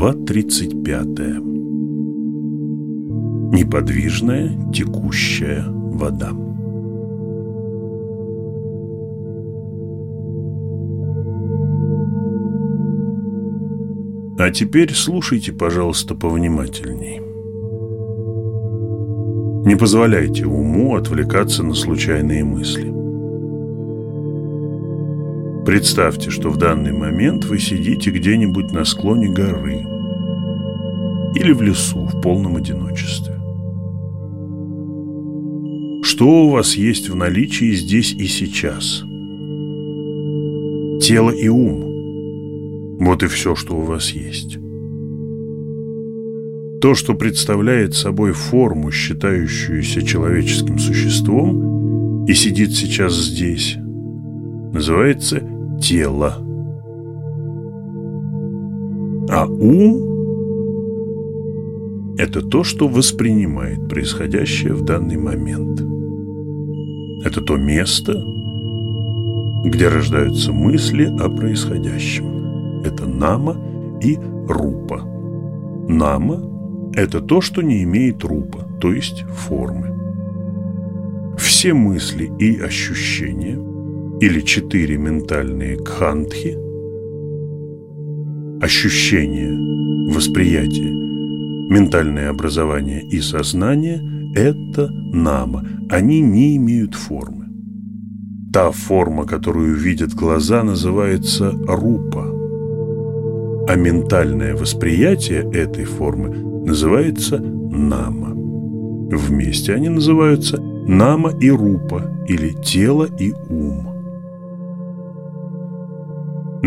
Глава 35 Неподвижная текущая вода А теперь слушайте, пожалуйста, повнимательней. Не позволяйте уму отвлекаться на случайные мысли. Представьте, что в данный момент вы сидите где-нибудь на склоне горы или в лесу в полном одиночестве. Что у вас есть в наличии здесь и сейчас? Тело и ум. Вот и все, что у вас есть. То, что представляет собой форму, считающуюся человеческим существом, и сидит сейчас здесь, называется тело. А ум – это то, что воспринимает происходящее в данный момент. Это то место, где рождаются мысли о происходящем. Это нама и рупа. Нама – это то, что не имеет рупа, то есть формы. Все мысли и ощущения – или четыре ментальные кхантхи, ощущение, восприятие, ментальное образование и сознание – это нама, они не имеют формы. Та форма, которую видят глаза, называется рупа, а ментальное восприятие этой формы называется нама. Вместе они называются нама и рупа, или тело и ум.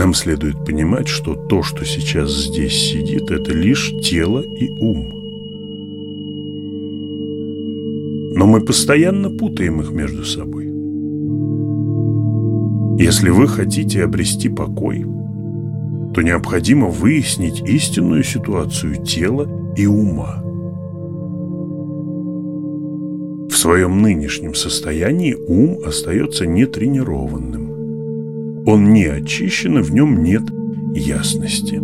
Нам следует понимать, что то, что сейчас здесь сидит, это лишь тело и ум. Но мы постоянно путаем их между собой. Если вы хотите обрести покой, то необходимо выяснить истинную ситуацию тела и ума. В своем нынешнем состоянии ум остается нетренированным. Он не очищен, и в нем нет ясности.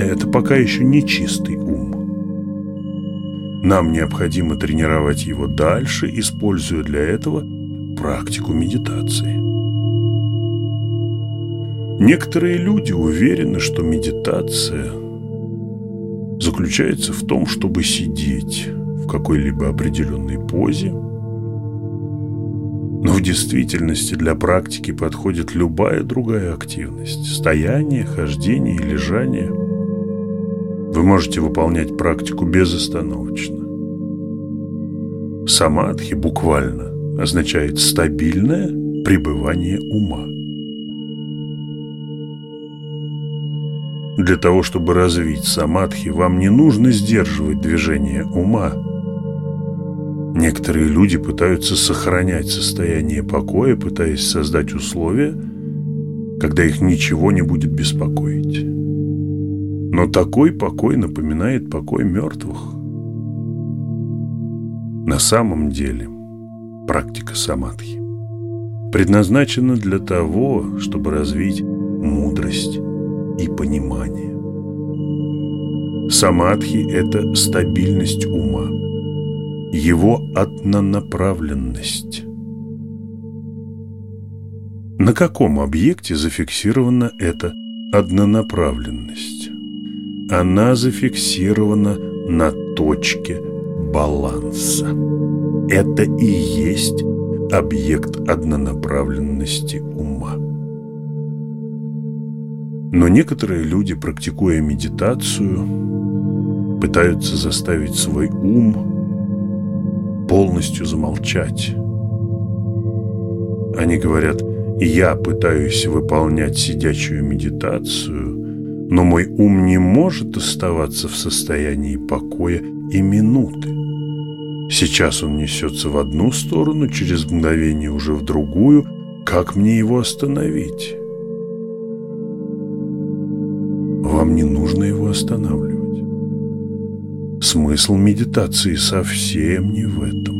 Это пока еще не чистый ум. Нам необходимо тренировать его дальше, используя для этого практику медитации. Некоторые люди уверены, что медитация заключается в том, чтобы сидеть в какой-либо определенной позе, но в действительности для практики подходит любая другая активность – стояние, хождение и лежание. Вы можете выполнять практику безостановочно. Самадхи буквально означает стабильное пребывание ума. Для того, чтобы развить самадхи, вам не нужно сдерживать движение ума – Некоторые люди пытаются сохранять состояние покоя, пытаясь создать условия, когда их ничего не будет беспокоить. Но такой покой напоминает покой мертвых. На самом деле практика самадхи предназначена для того, чтобы развить мудрость и понимание. Самадхи – это стабильность ума – его однонаправленность. На каком объекте зафиксирована эта однонаправленность? Она зафиксирована на точке баланса. Это и есть объект однонаправленности ума. Но некоторые люди, практикуя медитацию, пытаются заставить свой ум полностью замолчать. Они говорят, я пытаюсь выполнять сидячую медитацию, но мой ум не может оставаться в состоянии покоя и минуты. Сейчас он несется в одну сторону, через мгновение уже в другую. Как мне его остановить? Вам не нужно его останавливать. Смысл медитации совсем не в этом.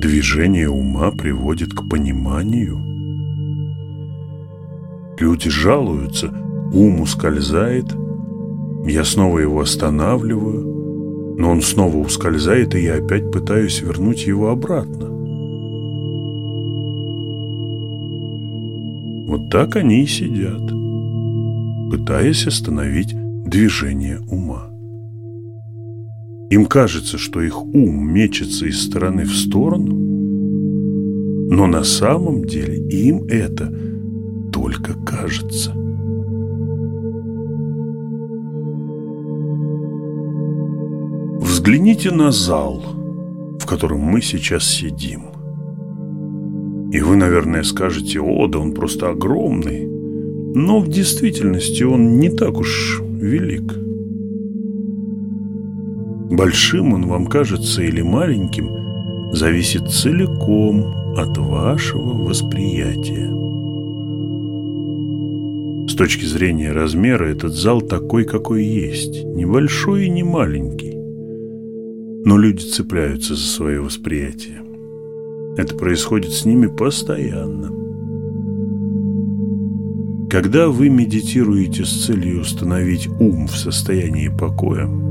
Движение ума приводит к пониманию. Люди жалуются, ум ускользает, Я снова его останавливаю, но он снова ускользает, и я опять пытаюсь вернуть его обратно. Вот так они и сидят, пытаясь остановить движение ума. Им кажется, что их ум мечется из стороны в сторону, но на самом деле им это только кажется. Взгляните на зал, в котором мы сейчас сидим. И вы, наверное, скажете, о, да он просто огромный. Но в действительности он не так уж велик. Большим он вам кажется или маленьким, зависит целиком от вашего восприятия. С точки зрения размера этот зал такой, какой есть, небольшой и не маленький. Но люди цепляются за свое восприятие. Это происходит с ними постоянно. Когда вы медитируете с целью установить ум в состоянии покоя,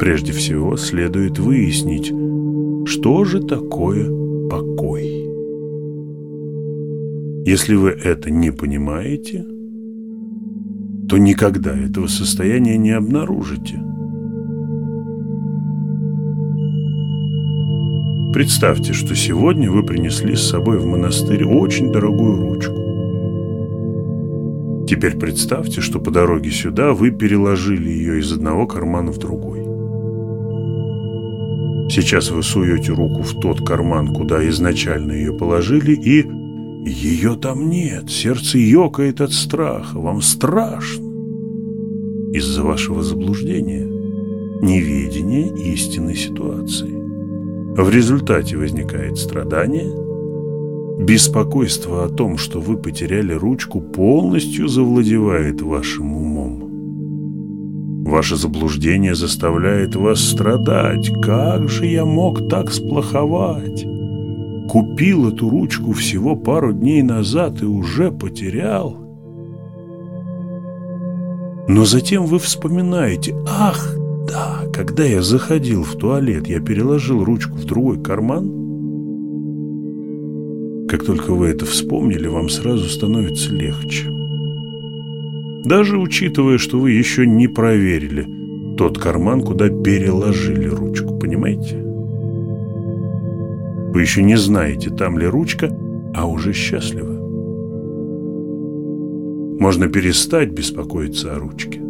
Прежде всего следует выяснить, что же такое покой. Если вы это не понимаете, то никогда этого состояния не обнаружите. Представьте, что сегодня вы принесли с собой в монастырь очень дорогую ручку. Теперь представьте, что по дороге сюда вы переложили ее из одного кармана в другой. Сейчас вы суете руку в тот карман, куда изначально ее положили, и ее там нет. Сердце ёкает от страха. Вам страшно. Из-за вашего заблуждения, неведения истинной ситуации. В результате возникает страдание. Беспокойство о том, что вы потеряли ручку, полностью завладевает вашим умом. Ваше заблуждение заставляет вас страдать. Как же я мог так сплоховать? Купил эту ручку всего пару дней назад и уже потерял. Но затем вы вспоминаете, ах, да, когда я заходил в туалет, я переложил ручку в другой карман. Как только вы это вспомнили, вам сразу становится легче. Даже учитывая, что вы еще не проверили тот карман, куда переложили ручку, понимаете? Вы еще не знаете, там ли ручка, а уже счастливы. Можно перестать беспокоиться о ручке.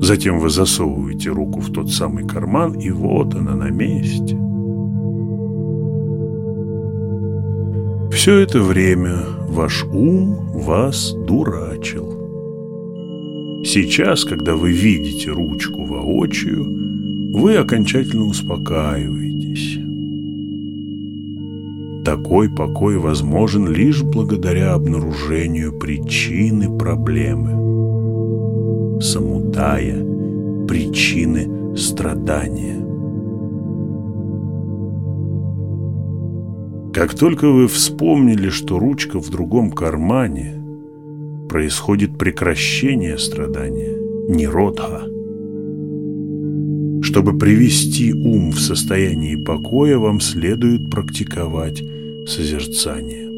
Затем вы засовываете руку в тот самый карман, и вот она на месте. Все это время ваш ум вас дурачил. Сейчас, когда вы видите ручку воочию, вы окончательно успокаиваетесь. Такой покой возможен лишь благодаря обнаружению причины проблемы, самудая, причины страдания. Как только вы вспомнили, что ручка в другом кармане, происходит прекращение страдания, ниродха. Чтобы привести ум в состояние покоя, вам следует практиковать созерцание.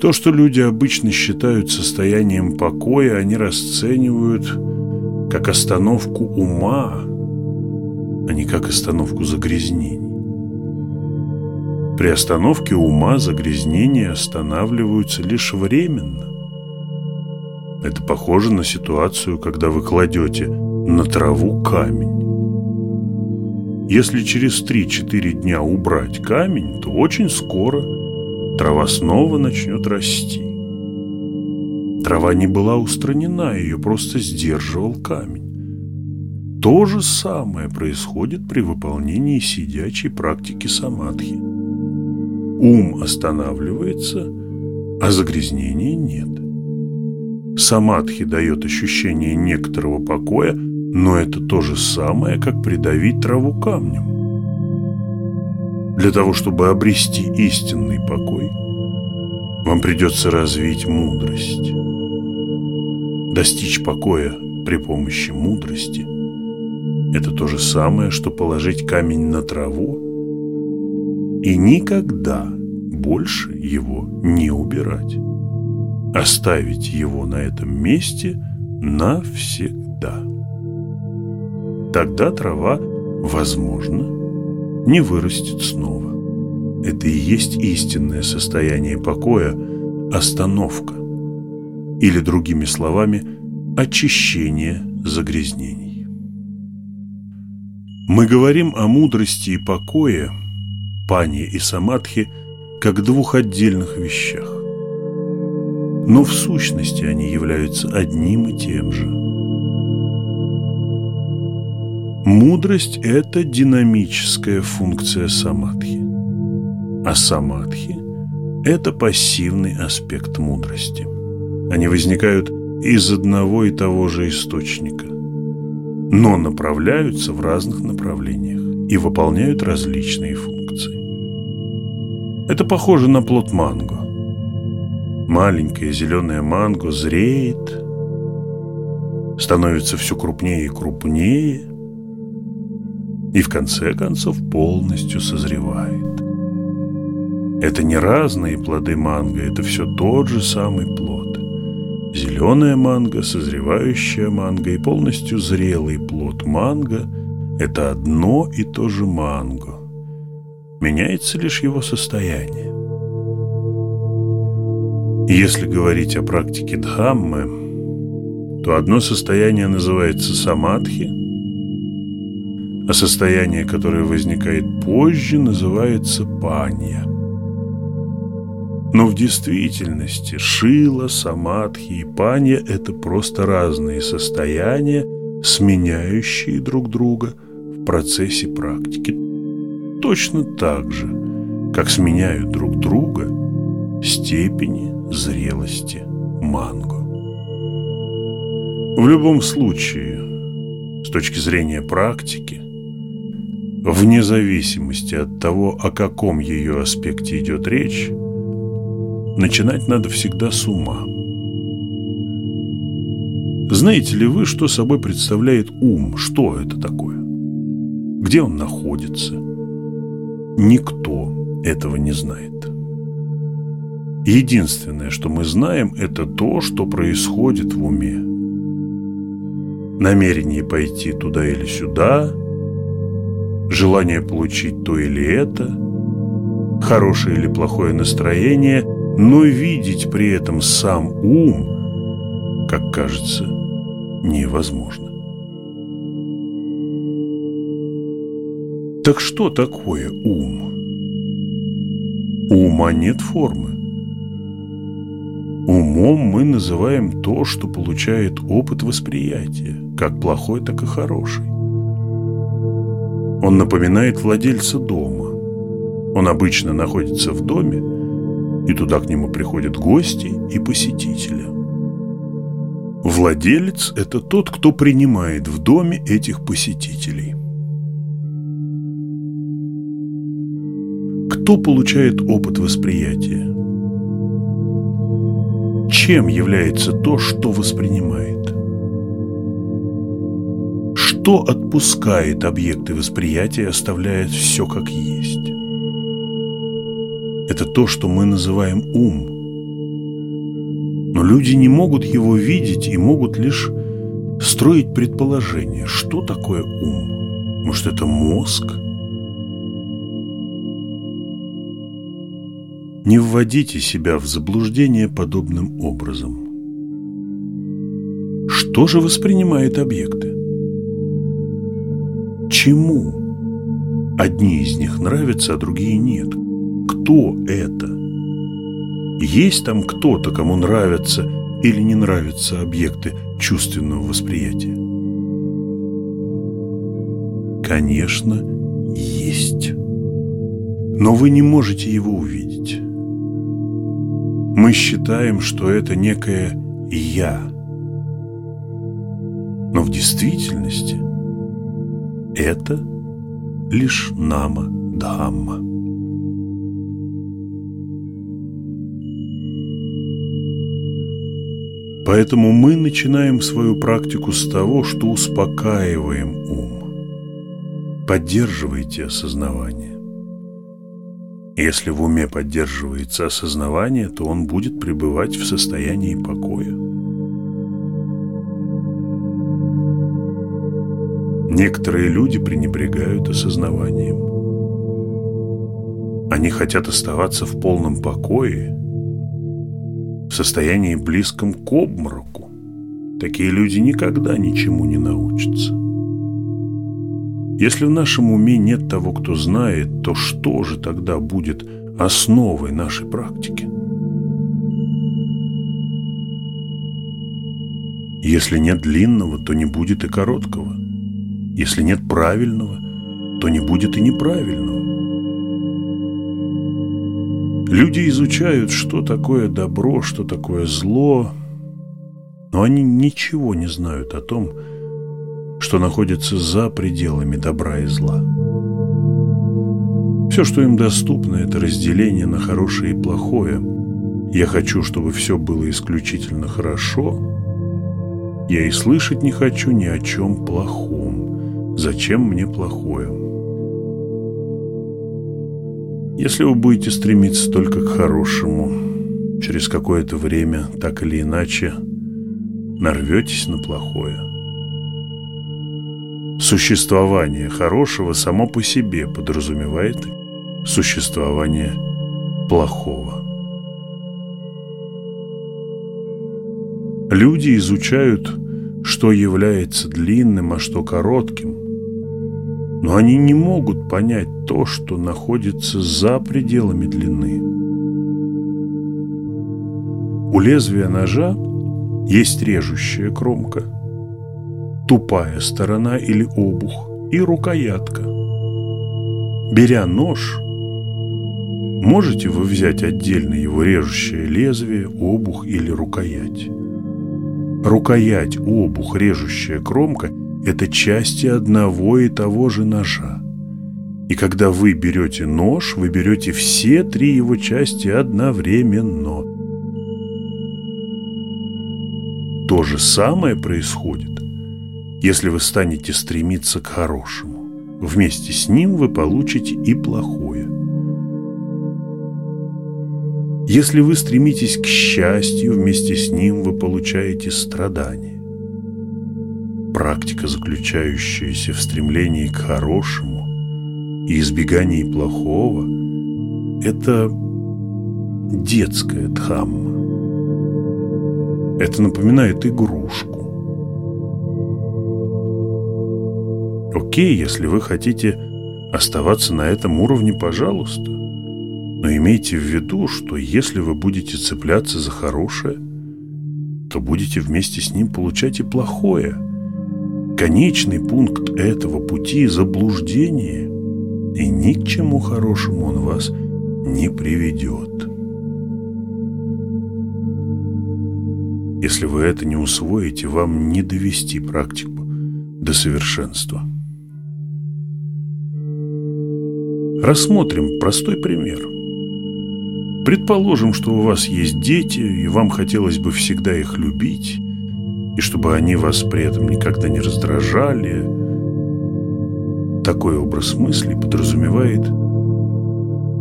То, что люди обычно считают состоянием покоя, они расценивают как остановку ума, а не как остановку загрязнений. При остановке ума загрязнения останавливаются лишь временно. Это похоже на ситуацию, когда вы кладете на траву камень. Если через 3-4 дня убрать камень, то очень скоро трава снова начнет расти. Трава не была устранена, ее просто сдерживал камень. То же самое происходит при выполнении сидячей практики самадхи. Ум останавливается, а загрязнения нет. Самадхи дает ощущение некоторого покоя, но это то же самое, как придавить траву камнем. Для того, чтобы обрести истинный покой, вам придется развить мудрость. Достичь покоя при помощи мудрости – это то же самое, что положить камень на траву и никогда больше его не убирать. Оставить его на этом месте навсегда. Тогда трава, возможно, не вырастет снова. Это и есть истинное состояние покоя, остановка, или, другими словами, очищение загрязнений. Мы говорим о мудрости и покое, пане и самадхи, как двух отдельных вещах. Но в сущности они являются одним и тем же. Мудрость – это динамическая функция самадхи, а самадхи – это пассивный аспект мудрости. Они возникают из одного и того же источника, но направляются в разных направлениях и выполняют различные функции. Это похоже на плод манго. Маленькая зеленая манго зреет, становится все крупнее и крупнее, и в конце концов полностью созревает. Это не разные плоды манго, это все тот же самый плод. Зеленая манго, созревающая манго и полностью зрелый плод манго – это одно и то же манго. Меняется лишь его состояние. Если говорить о практике Дхаммы, то одно состояние называется самадхи, а состояние, которое возникает позже, называется панья. Но в действительности шила, самадхи и панья – это просто разные состояния, сменяющие друг друга в процессе практики. Точно так же, как сменяют друг друга степени зрелости манго. В любом случае, с точки зрения практики, вне зависимости от того, о каком ее аспекте идет речь, начинать надо всегда с ума. Знаете ли вы, что собой представляет ум? Что это такое? Где он находится? Никто этого не знает. Единственное, что мы знаем, это то, что происходит в уме. Намерение пойти туда или сюда, желание получить то или это, хорошее или плохое настроение – но видеть при этом сам ум, как кажется, невозможно. Так что такое ум? Ума нет формы. Умом мы называем то, что получает опыт восприятия, как плохой, так и хороший. Он напоминает владельца дома. Он обычно находится в доме, и туда к нему приходят гости и посетители. Владелец – это тот, кто принимает в доме этих посетителей. Кто получает опыт восприятия? Чем является то, что воспринимает? Что отпускает объекты восприятия, оставляя все как есть? это то, что мы называем ум. Но люди не могут его видеть и могут лишь строить предположение, что такое ум. Может, это мозг? Не вводите себя в заблуждение подобным образом. Что же воспринимает объекты? Чему? Одни из них нравятся, а другие нет кто это? Есть там кто-то, кому нравятся или не нравятся объекты чувственного восприятия? Конечно, есть. Но вы не можете его увидеть. Мы считаем, что это некое «я». Но в действительности это лишь нама Дхамма. Поэтому мы начинаем свою практику с того, что успокаиваем ум. Поддерживайте осознавание. Если в уме поддерживается осознавание, то он будет пребывать в состоянии покоя. Некоторые люди пренебрегают осознаванием. Они хотят оставаться в полном покое, в состоянии близком к обмороку. Такие люди никогда ничему не научатся. Если в нашем уме нет того, кто знает, то что же тогда будет основой нашей практики? Если нет длинного, то не будет и короткого. Если нет правильного, то не будет и неправильного. Люди изучают, что такое добро, что такое зло, но они ничего не знают о том, что находится за пределами добра и зла. Все, что им доступно, это разделение на хорошее и плохое. Я хочу, чтобы все было исключительно хорошо. Я и слышать не хочу ни о чем плохом. Зачем мне плохое? Если вы будете стремиться только к хорошему, через какое-то время, так или иначе, нарветесь на плохое. Существование хорошего само по себе подразумевает существование плохого. Люди изучают, что является длинным, а что коротким, но они не могут понять то, что находится за пределами длины. У лезвия ножа есть режущая кромка – тупая сторона или обух и рукоятка. Беря нож, можете вы взять отдельно его режущее лезвие, обух или рукоять. Рукоять, обух, режущая кромка – это части одного и того же ножа. И когда вы берете нож, вы берете все три его части одновременно. То же самое происходит если вы станете стремиться к хорошему. Вместе с ним вы получите и плохое. Если вы стремитесь к счастью, вместе с ним вы получаете страдания. Практика, заключающаяся в стремлении к хорошему и избегании плохого, это детская дхамма. Это напоминает игрушку. Окей, если вы хотите оставаться на этом уровне, пожалуйста. Но имейте в виду, что если вы будете цепляться за хорошее, то будете вместе с ним получать и плохое. Конечный пункт этого пути – заблуждение, и ни к чему хорошему он вас не приведет. Если вы это не усвоите, вам не довести практику до совершенства. Рассмотрим простой пример. Предположим, что у вас есть дети, и вам хотелось бы всегда их любить, и чтобы они вас при этом никогда не раздражали. Такой образ мысли подразумевает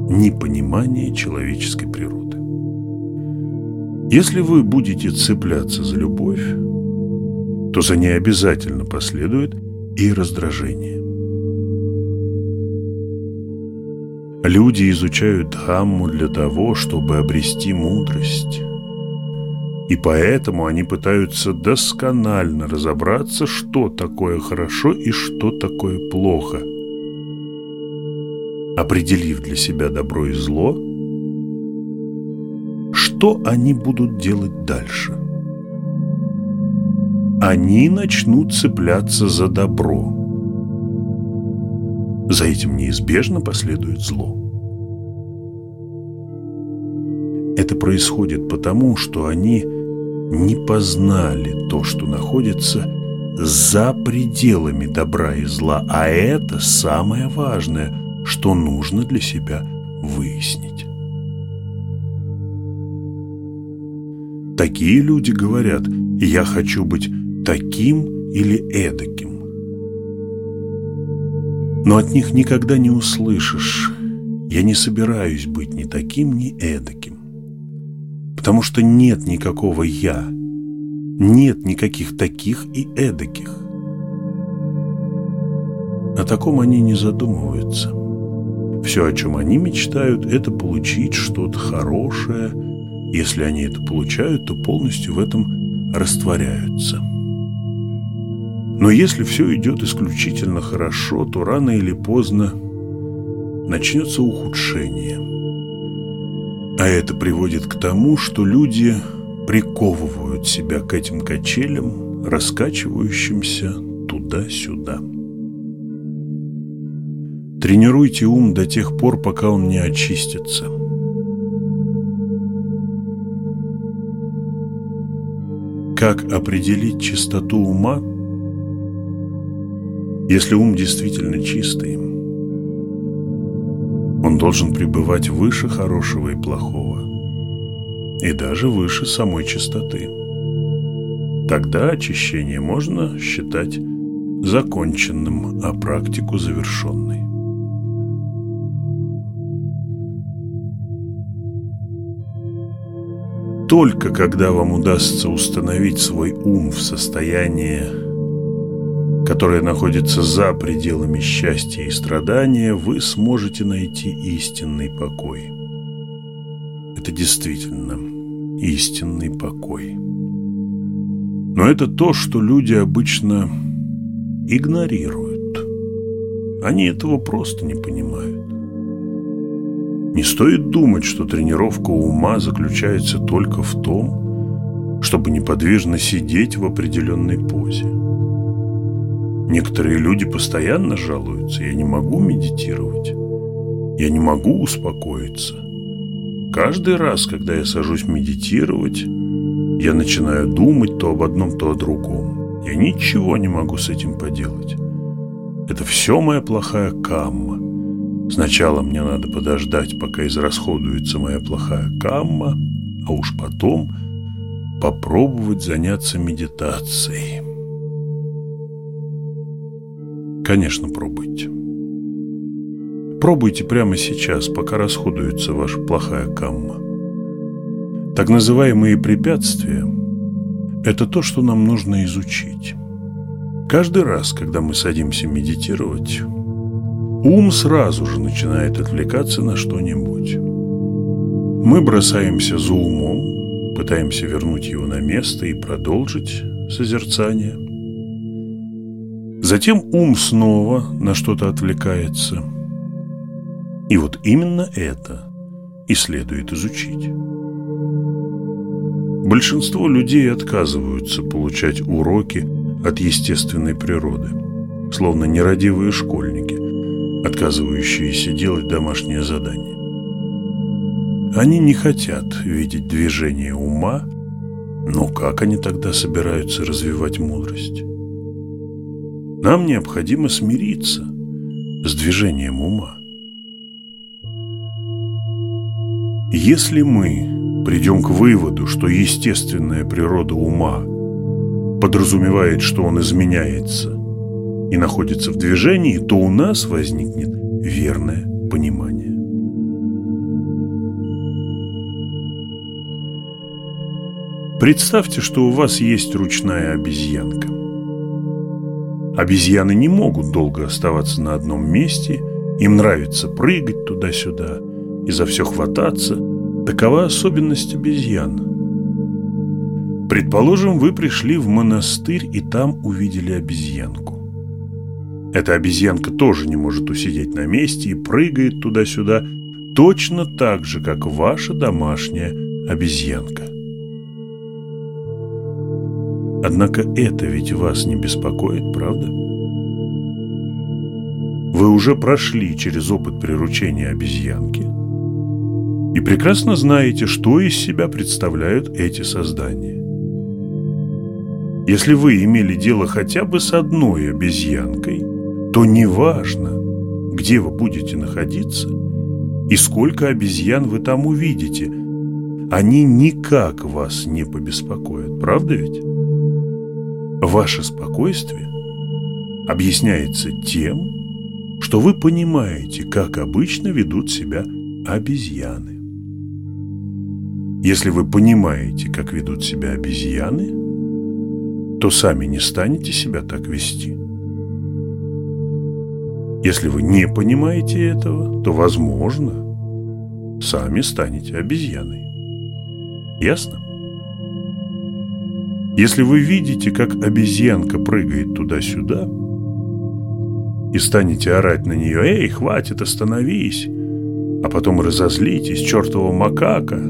непонимание человеческой природы. Если вы будете цепляться за любовь, то за ней обязательно последует и раздражение. Люди изучают Дхамму для того, чтобы обрести мудрость. И поэтому они пытаются досконально разобраться, что такое хорошо и что такое плохо. Определив для себя добро и зло, что они будут делать дальше? Они начнут цепляться за добро – за этим неизбежно последует зло. Это происходит потому, что они не познали то, что находится за пределами добра и зла, а это самое важное, что нужно для себя выяснить. Такие люди говорят «я хочу быть таким или эдаким». Но от них никогда не услышишь «я не собираюсь быть ни таким, ни эдаким». Потому что нет никакого «я», нет никаких таких и эдаких. О таком они не задумываются. Все, о чем они мечтают, это получить что-то хорошее. Если они это получают, то полностью в этом растворяются. Но если все идет исключительно хорошо, то рано или поздно начнется ухудшение. А это приводит к тому, что люди приковывают себя к этим качелям, раскачивающимся туда-сюда. Тренируйте ум до тех пор, пока он не очистится. Как определить чистоту ума? Если ум действительно чистый, должен пребывать выше хорошего и плохого, и даже выше самой чистоты. Тогда очищение можно считать законченным, а практику завершенной. Только когда вам удастся установить свой ум в состояние, которое находится за пределами счастья и страдания, вы сможете найти истинный покой. Это действительно истинный покой. Но это то, что люди обычно игнорируют. Они этого просто не понимают. Не стоит думать, что тренировка ума заключается только в том, чтобы неподвижно сидеть в определенной позе. Некоторые люди постоянно жалуются, я не могу медитировать, я не могу успокоиться. Каждый раз, когда я сажусь медитировать, я начинаю думать то об одном, то о другом. Я ничего не могу с этим поделать. Это все моя плохая камма. Сначала мне надо подождать, пока израсходуется моя плохая камма, а уж потом попробовать заняться медитацией. Конечно, пробуйте. Пробуйте прямо сейчас, пока расходуется ваша плохая камма. Так называемые препятствия – это то, что нам нужно изучить. Каждый раз, когда мы садимся медитировать, ум сразу же начинает отвлекаться на что-нибудь. Мы бросаемся за умом, пытаемся вернуть его на место и продолжить созерцание. Затем ум снова на что-то отвлекается. И вот именно это и следует изучить. Большинство людей отказываются получать уроки от естественной природы, словно нерадивые школьники – отказывающиеся делать домашнее задание. Они не хотят видеть движение ума, но как они тогда собираются развивать мудрость? Нам необходимо смириться с движением ума. Если мы придем к выводу, что естественная природа ума подразумевает, что он изменяется и находится в движении, то у нас возникнет верное понимание. Представьте, что у вас есть ручная обезьянка. Обезьяны не могут долго оставаться на одном месте, им нравится прыгать туда-сюда и за все хвататься. Такова особенность обезьян. Предположим, вы пришли в монастырь и там увидели обезьянку. Эта обезьянка тоже не может усидеть на месте и прыгает туда-сюда точно так же, как ваша домашняя обезьянка. Однако это ведь вас не беспокоит, правда? Вы уже прошли через опыт приручения обезьянки и прекрасно знаете, что из себя представляют эти создания. Если вы имели дело хотя бы с одной обезьянкой – то неважно, где вы будете находиться и сколько обезьян вы там увидите. они никак вас не побеспокоят, правда ведь? Ваше спокойствие объясняется тем, что вы понимаете, как обычно ведут себя обезьяны. Если вы понимаете, как ведут себя обезьяны, то сами не станете себя так вести. Если вы не понимаете этого, то, возможно, сами станете обезьяной. Ясно? Если вы видите, как обезьянка прыгает туда-сюда, и станете орать на нее «Эй, хватит, остановись!», а потом разозлитесь, чертова макака,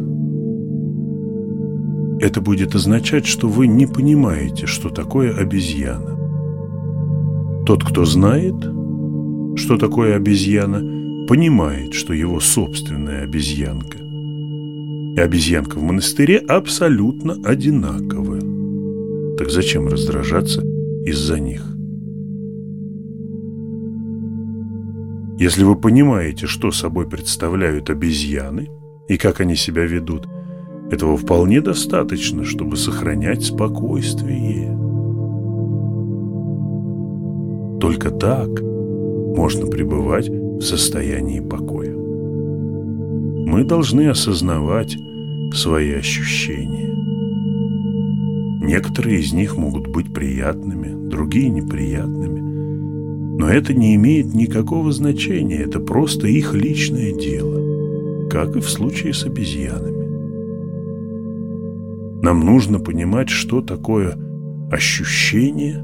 это будет означать, что вы не понимаете, что такое обезьяна. Тот, кто знает, что такое обезьяна, понимает, что его собственная обезьянка и обезьянка в монастыре абсолютно одинаковы. Так зачем раздражаться из-за них? Если вы понимаете, что собой представляют обезьяны и как они себя ведут, этого вполне достаточно, чтобы сохранять спокойствие. Только так можно пребывать в состоянии покоя. Мы должны осознавать свои ощущения. Некоторые из них могут быть приятными, другие неприятными. Но это не имеет никакого значения, это просто их личное дело, как и в случае с обезьянами. Нам нужно понимать, что такое ощущение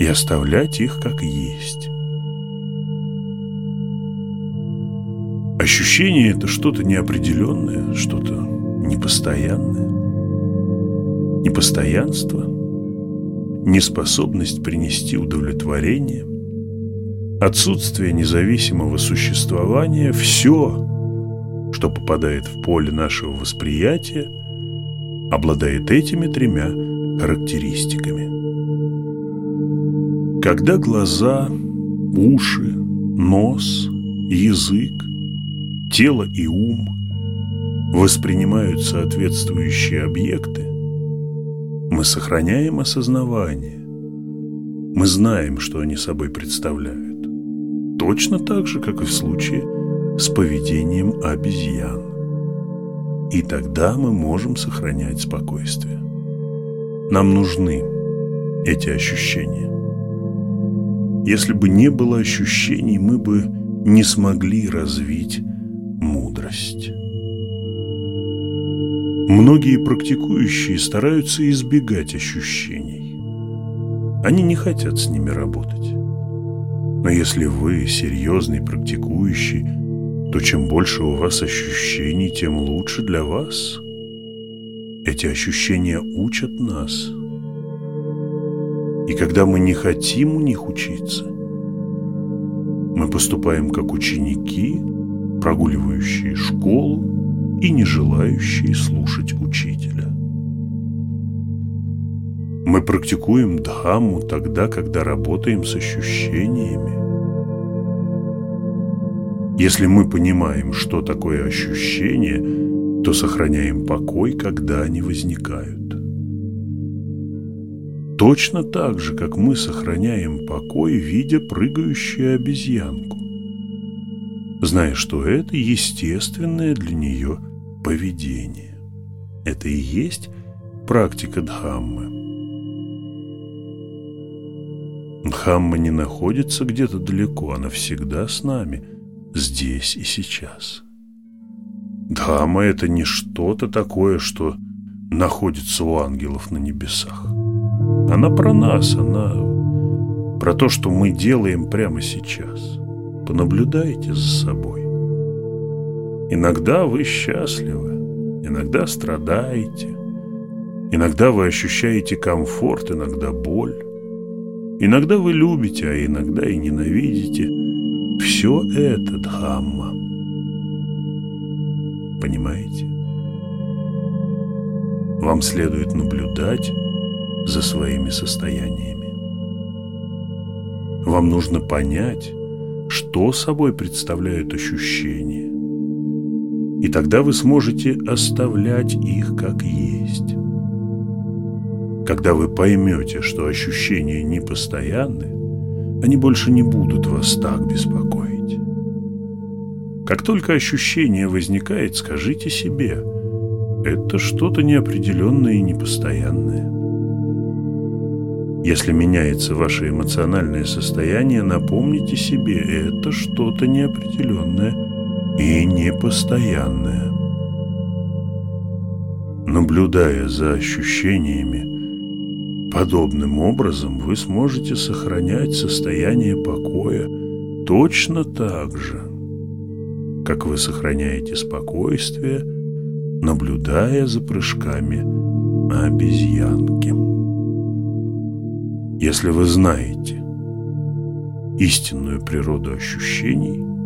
и оставлять их как есть. Ощущение – это что-то неопределенное, что-то непостоянное. Непостоянство, неспособность принести удовлетворение, отсутствие независимого существования – все, что попадает в поле нашего восприятия, обладает этими тремя характеристиками. Когда глаза, уши, нос, язык, тело и ум воспринимают соответствующие объекты, мы сохраняем осознавание. Мы знаем, что они собой представляют. Точно так же, как и в случае с поведением обезьян. И тогда мы можем сохранять спокойствие. Нам нужны эти ощущения. Если бы не было ощущений, мы бы не смогли развить мудрость. Многие практикующие стараются избегать ощущений. Они не хотят с ними работать. Но если вы серьезный практикующий, то чем больше у вас ощущений, тем лучше для вас. Эти ощущения учат нас – и когда мы не хотим у них учиться, мы поступаем как ученики, прогуливающие школу и не желающие слушать учителя. Мы практикуем дхамму тогда, когда работаем с ощущениями. Если мы понимаем, что такое ощущение, то сохраняем покой, когда они возникают. Точно так же, как мы сохраняем покой, видя прыгающую обезьянку, зная, что это естественное для нее поведение. Это и есть практика Дхаммы. Дхамма не находится где-то далеко, она всегда с нами, здесь и сейчас. Дхамма – это не что-то такое, что находится у ангелов на небесах. Она про нас, она про то, что мы делаем прямо сейчас. Понаблюдайте за собой. Иногда вы счастливы, иногда страдаете, иногда вы ощущаете комфорт, иногда боль. Иногда вы любите, а иногда и ненавидите. Все это Дхамма. Понимаете? Вам следует наблюдать за своими состояниями. Вам нужно понять, что собой представляют ощущения. И тогда вы сможете оставлять их как есть. Когда вы поймете, что ощущения непостоянны, они больше не будут вас так беспокоить. Как только ощущение возникает, скажите себе, это что-то неопределенное и непостоянное. Если меняется ваше эмоциональное состояние, напомните себе, это что-то неопределенное и непостоянное. Наблюдая за ощущениями, подобным образом вы сможете сохранять состояние покоя точно так же, как вы сохраняете спокойствие, наблюдая за прыжками обезьянки. Если вы знаете истинную природу ощущений,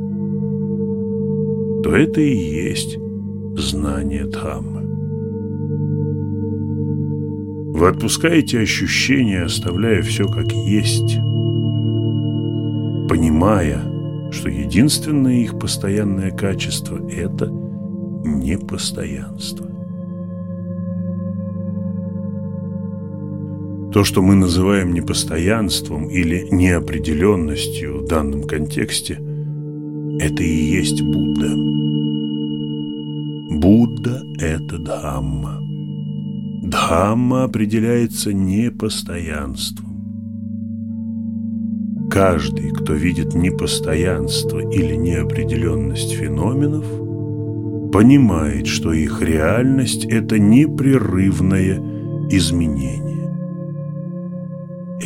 то это и есть знание Дхаммы. Вы отпускаете ощущения, оставляя все как есть, понимая, что единственное их постоянное качество – это непостоянство. То, что мы называем непостоянством или неопределенностью в данном контексте, это и есть Будда. Дхамма. Дхамма определяется непостоянством. Каждый, кто видит непостоянство или неопределенность феноменов, понимает, что их реальность – это непрерывное изменение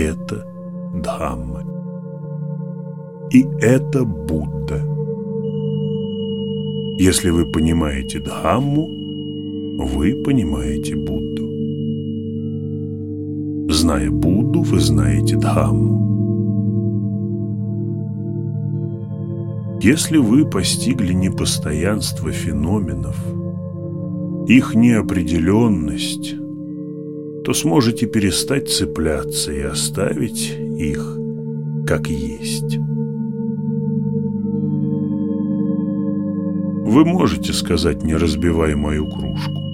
это Дхамма. И это Будда. Если вы понимаете Дхамму, вы понимаете Будду. Зная Будду, вы знаете Дхамму. Если вы постигли непостоянство феноменов, их неопределенность, то сможете перестать цепляться и оставить их как есть. Вы можете сказать «не разбивай мою кружку»,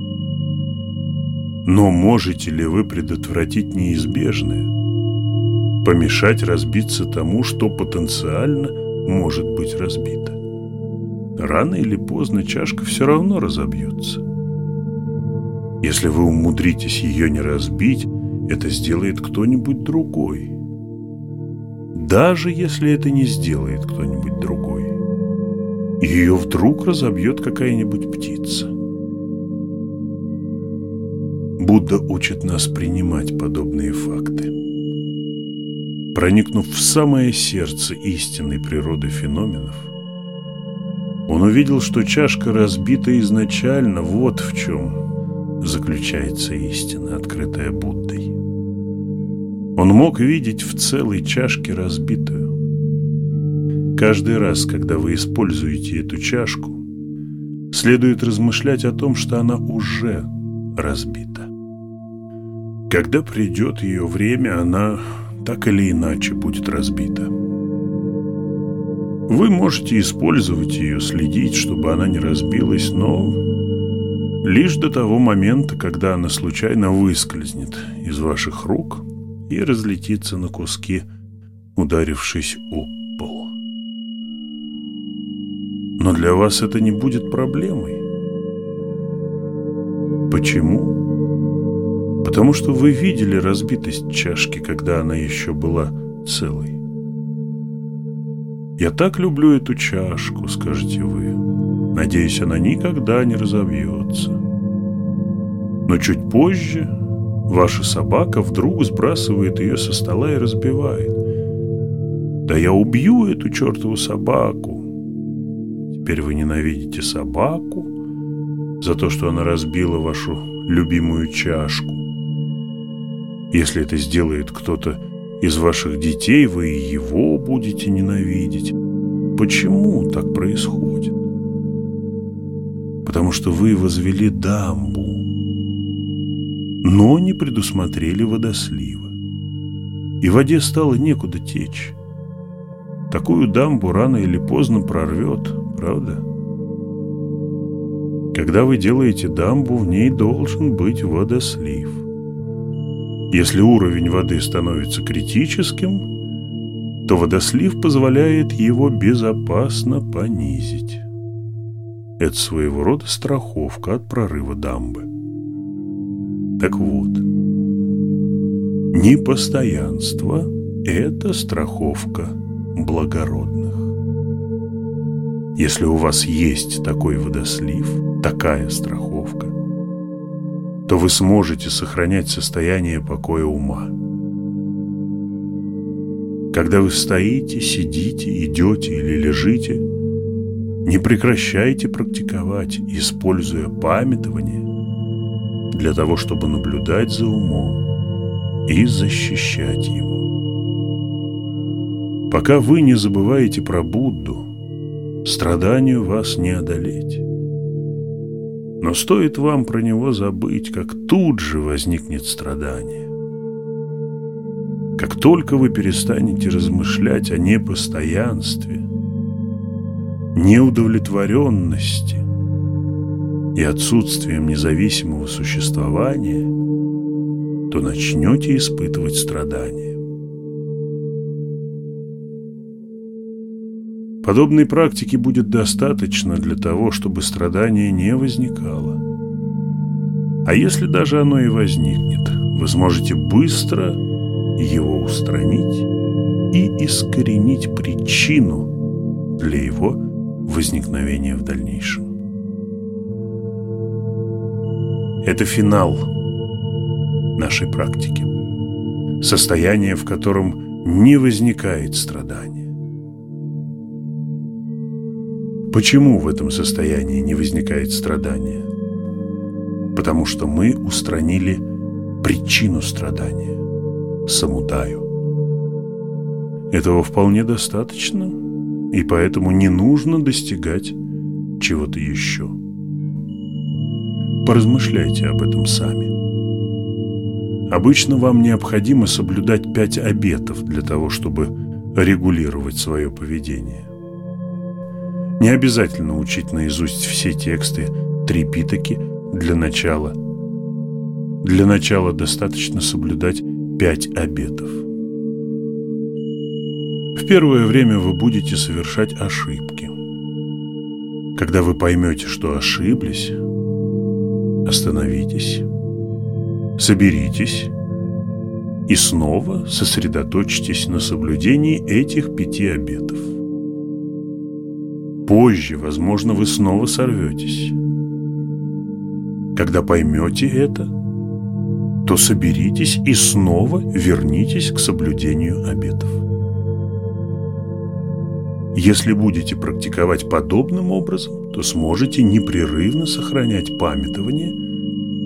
но можете ли вы предотвратить неизбежное? Помешать разбиться тому, что потенциально может быть разбито? Рано или поздно чашка все равно разобьется. Если вы умудритесь ее не разбить, это сделает кто-нибудь другой. Даже если это не сделает кто-нибудь другой. Ее вдруг разобьет какая-нибудь птица. Будда учит нас принимать подобные факты. Проникнув в самое сердце истинной природы феноменов, он увидел, что чашка разбита изначально вот в чем – заключается истина, открытая Буддой. Он мог видеть в целой чашке разбитую. Каждый раз, когда вы используете эту чашку, следует размышлять о том, что она уже разбита. Когда придет ее время, она так или иначе будет разбита. Вы можете использовать ее, следить, чтобы она не разбилась, но лишь до того момента, когда она случайно выскользнет из ваших рук и разлетится на куски, ударившись об пол. Но для вас это не будет проблемой. Почему? Потому что вы видели разбитость чашки, когда она еще была целой. «Я так люблю эту чашку», — скажете вы. Надеюсь, она никогда не разовьется. Но чуть позже ваша собака вдруг сбрасывает ее со стола и разбивает. Да я убью эту чертову собаку. Теперь вы ненавидите собаку за то, что она разбила вашу любимую чашку. Если это сделает кто-то из ваших детей, вы и его будете ненавидеть. Почему так происходит? потому что вы возвели дамбу, но не предусмотрели водослива. И воде стало некуда течь. Такую дамбу рано или поздно прорвет, правда? Когда вы делаете дамбу, в ней должен быть водослив. Если уровень воды становится критическим, то водослив позволяет его безопасно понизить. Это своего рода страховка от прорыва дамбы. Так вот, непостоянство – это страховка благородных. Если у вас есть такой водослив, такая страховка, то вы сможете сохранять состояние покоя ума. Когда вы стоите, сидите, идете или лежите, не прекращайте практиковать, используя памятование для того, чтобы наблюдать за умом и защищать его. Пока вы не забываете про Будду, страданию вас не одолеть. Но стоит вам про него забыть, как тут же возникнет страдание. Как только вы перестанете размышлять о непостоянстве, неудовлетворенности и отсутствием независимого существования, то начнете испытывать страдания. Подобной практики будет достаточно для того, чтобы страдание не возникало. А если даже оно и возникнет, вы сможете быстро его устранить и искоренить причину для его возникновения в дальнейшем. Это финал нашей практики. Состояние, в котором не возникает страдания. Почему в этом состоянии не возникает страдания? Потому что мы устранили причину страдания – самудаю. Этого вполне достаточно, и поэтому не нужно достигать чего-то еще. Поразмышляйте об этом сами. Обычно вам необходимо соблюдать пять обетов для того, чтобы регулировать свое поведение. Не обязательно учить наизусть все тексты три питаки для начала. Для начала достаточно соблюдать пять обетов. В первое время вы будете совершать ошибки. Когда вы поймете, что ошиблись, остановитесь, соберитесь и снова сосредоточьтесь на соблюдении этих пяти обетов. Позже, возможно, вы снова сорветесь. Когда поймете это, то соберитесь и снова вернитесь к соблюдению обетов. Если будете практиковать подобным образом, то сможете непрерывно сохранять памятование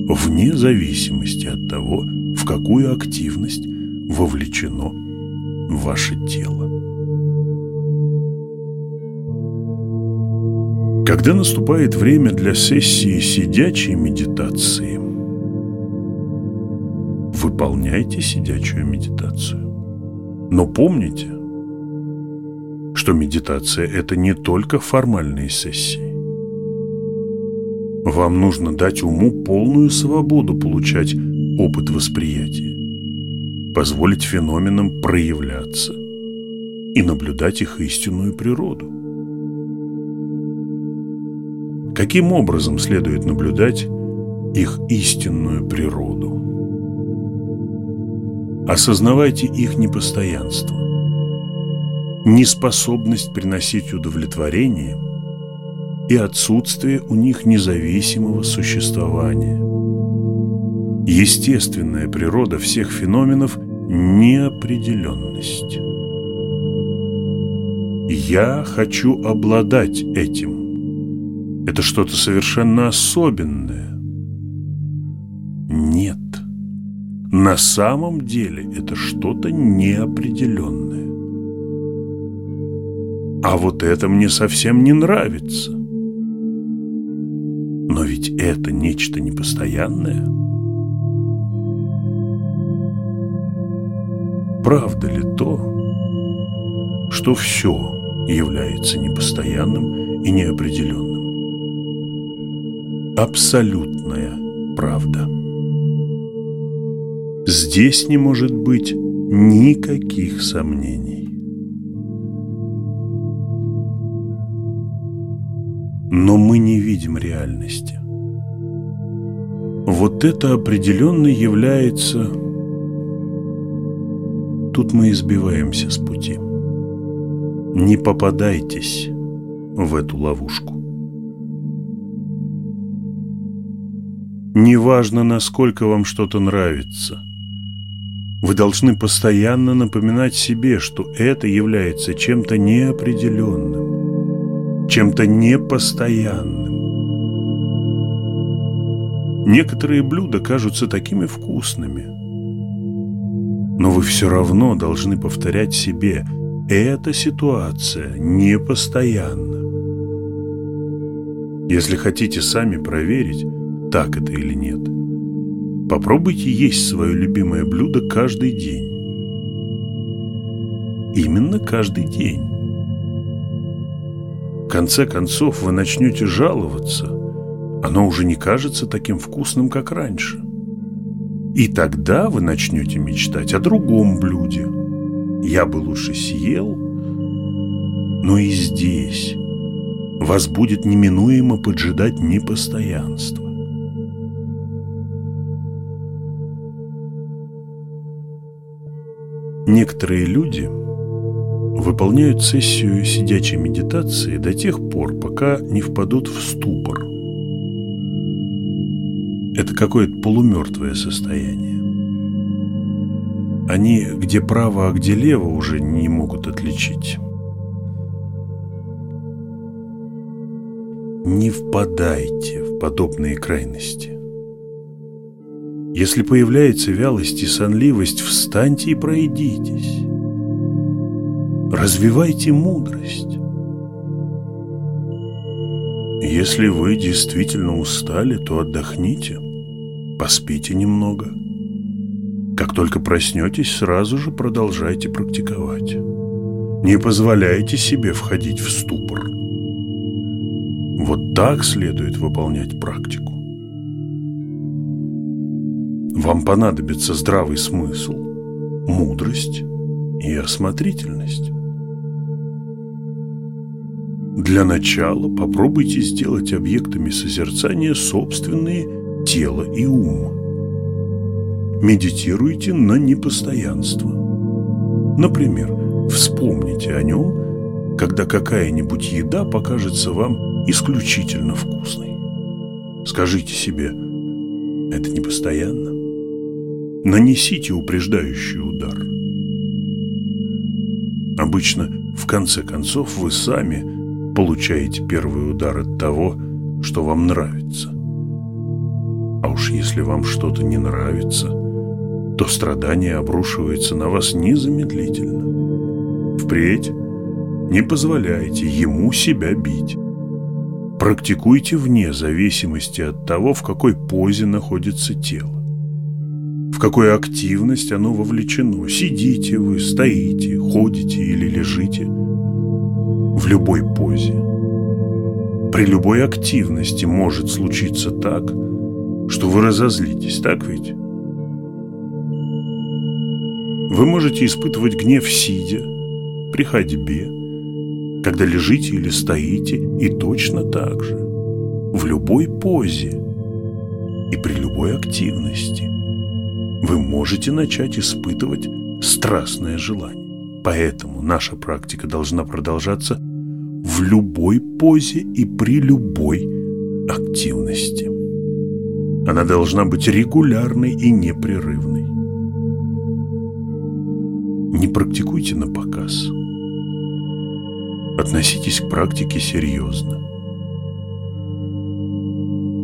вне зависимости от того, в какую активность вовлечено ваше тело. Когда наступает время для сессии сидячей медитации, выполняйте сидячую медитацию. Но помните, что медитация – это не только формальные сессии. Вам нужно дать уму полную свободу получать опыт восприятия, позволить феноменам проявляться и наблюдать их истинную природу. Каким образом следует наблюдать их истинную природу? Осознавайте их непостоянство, неспособность приносить удовлетворение и отсутствие у них независимого существования. Естественная природа всех феноменов – неопределенность. Я хочу обладать этим. Это что-то совершенно особенное. Нет. На самом деле это что-то неопределенное. А вот это мне совсем не нравится. Но ведь это нечто непостоянное. Правда ли то, что все является непостоянным и неопределенным? Абсолютная правда. Здесь не может быть никаких сомнений. Но мы не видим реальности. Вот это определенно является... Тут мы избиваемся с пути. Не попадайтесь в эту ловушку. Неважно, насколько вам что-то нравится. Вы должны постоянно напоминать себе, что это является чем-то неопределенным, чем-то непостоянным. Некоторые блюда кажутся такими вкусными, но вы все равно должны повторять себе «эта ситуация непостоянна». Если хотите сами проверить, так это или нет. Попробуйте есть свое любимое блюдо каждый день. Именно каждый день. В конце концов вы начнете жаловаться. Оно уже не кажется таким вкусным, как раньше. И тогда вы начнете мечтать о другом блюде. Я бы лучше съел, но и здесь вас будет неминуемо поджидать непостоянство. Некоторые люди выполняют сессию сидячей медитации до тех пор, пока не впадут в ступор. Это какое-то полумертвое состояние. Они где право, а где лево уже не могут отличить. Не впадайте в подобные крайности. Если появляется вялость и сонливость, встаньте и пройдитесь. Развивайте мудрость. Если вы действительно устали, то отдохните, поспите немного. Как только проснетесь, сразу же продолжайте практиковать. Не позволяйте себе входить в ступор. Вот так следует выполнять практику. Вам понадобится здравый смысл, мудрость и осмотрительность. Для начала попробуйте сделать объектами созерцания собственные тело и ум. Медитируйте на непостоянство. Например, вспомните о нем, когда какая-нибудь еда покажется вам исключительно вкусной. Скажите себе, это не постоянно нанесите упреждающий удар. Обычно, в конце концов, вы сами получаете первый удар от того, что вам нравится. А уж если вам что-то не нравится, то страдание обрушивается на вас незамедлительно. Впредь не позволяйте ему себя бить. Практикуйте вне зависимости от того, в какой позе находится тело в какую активность оно вовлечено. Сидите вы, стоите, ходите или лежите. В любой позе. При любой активности может случиться так, что вы разозлитесь, так ведь? Вы можете испытывать гнев сидя, при ходьбе, когда лежите или стоите, и точно так же, в любой позе и при любой активности вы можете начать испытывать страстное желание. Поэтому наша практика должна продолжаться в любой позе и при любой активности. Она должна быть регулярной и непрерывной. Не практикуйте на показ. Относитесь к практике серьезно.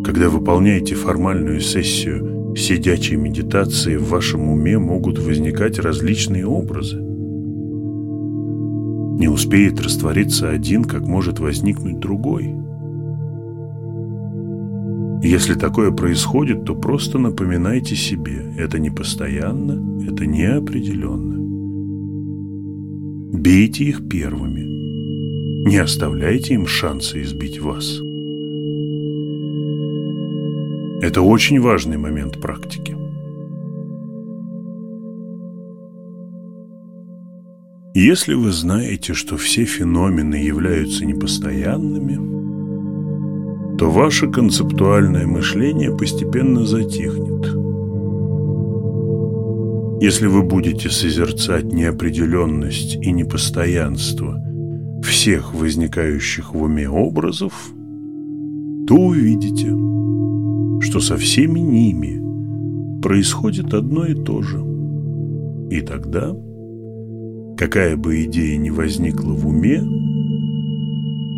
Когда выполняете формальную сессию сидячей медитации в вашем уме могут возникать различные образы. Не успеет раствориться один, как может возникнуть другой. Если такое происходит, то просто напоминайте себе, это не постоянно, это неопределенно. Бейте их первыми. Не оставляйте им шанса избить вас. Это очень важный момент практики. Если вы знаете, что все феномены являются непостоянными, то ваше концептуальное мышление постепенно затихнет. Если вы будете созерцать неопределенность и непостоянство всех возникающих в уме образов, то увидите, что со всеми ними происходит одно и то же. И тогда – Какая бы идея ни возникла в уме,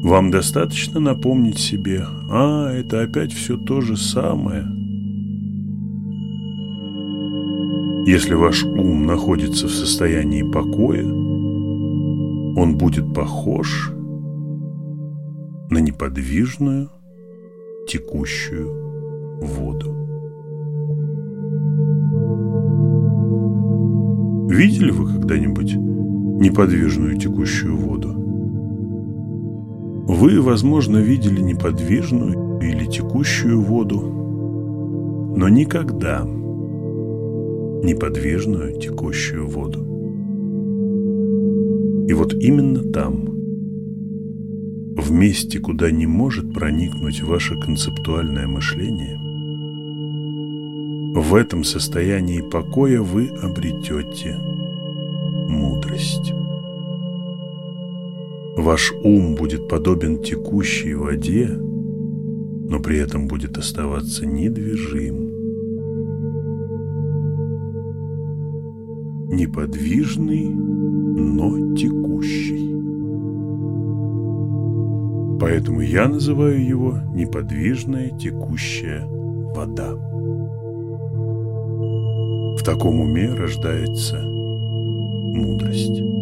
вам достаточно напомнить себе, а, это опять все то же самое. Если ваш ум находится в состоянии покоя, он будет похож на неподвижную текущую воду. Видели вы когда-нибудь неподвижную текущую воду. Вы, возможно, видели неподвижную или текущую воду, но никогда неподвижную текущую воду. И вот именно там, в месте, куда не может проникнуть ваше концептуальное мышление, в этом состоянии покоя вы обретете мудрость. Ваш ум будет подобен текущей воде, но при этом будет оставаться недвижим, неподвижный, но текущий. Поэтому я называю его неподвижная текущая вода. В таком уме рождается мудрость.